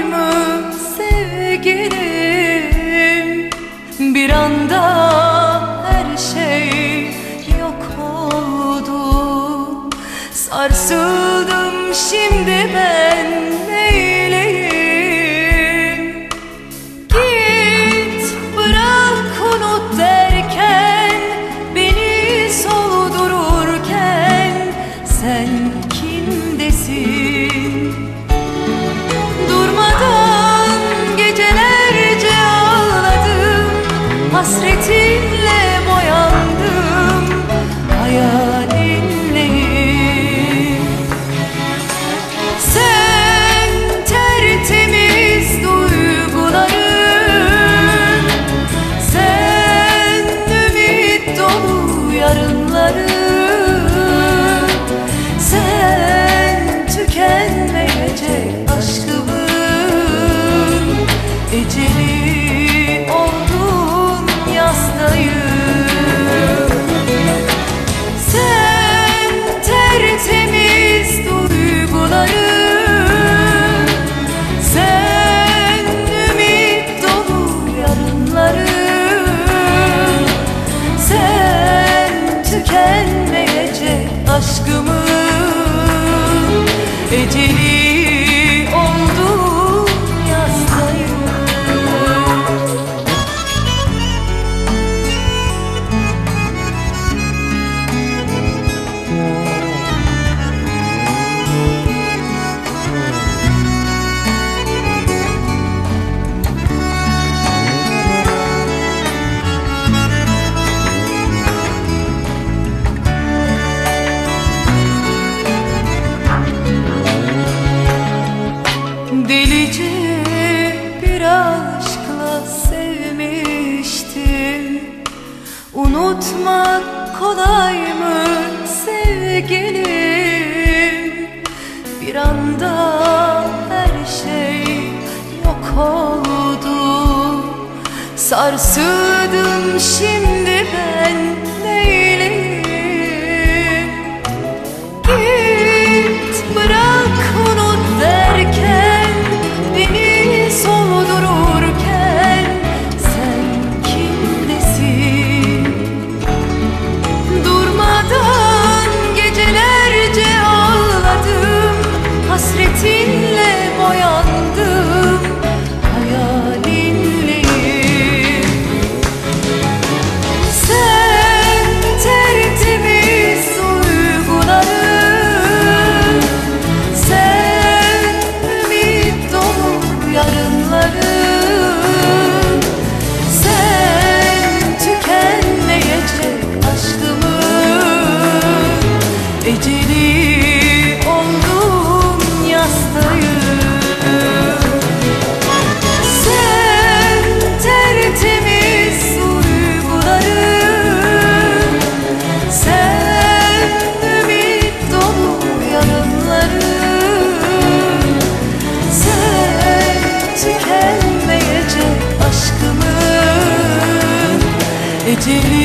doymam sevgilim. Bir anda her şey yok oldu. Sarsıldım şimdi ben. Delice bir aşkla sevmiştim. Unutmak kolay mı sevgilim? Bir anda her şey yok oldu. Sarsıldım şimdi ben neyim Eceli oldum yastayım. Sen tertemiz duyguları Sen ümit dolu yanımları Sen tükenmeyecek aşkımın Eceli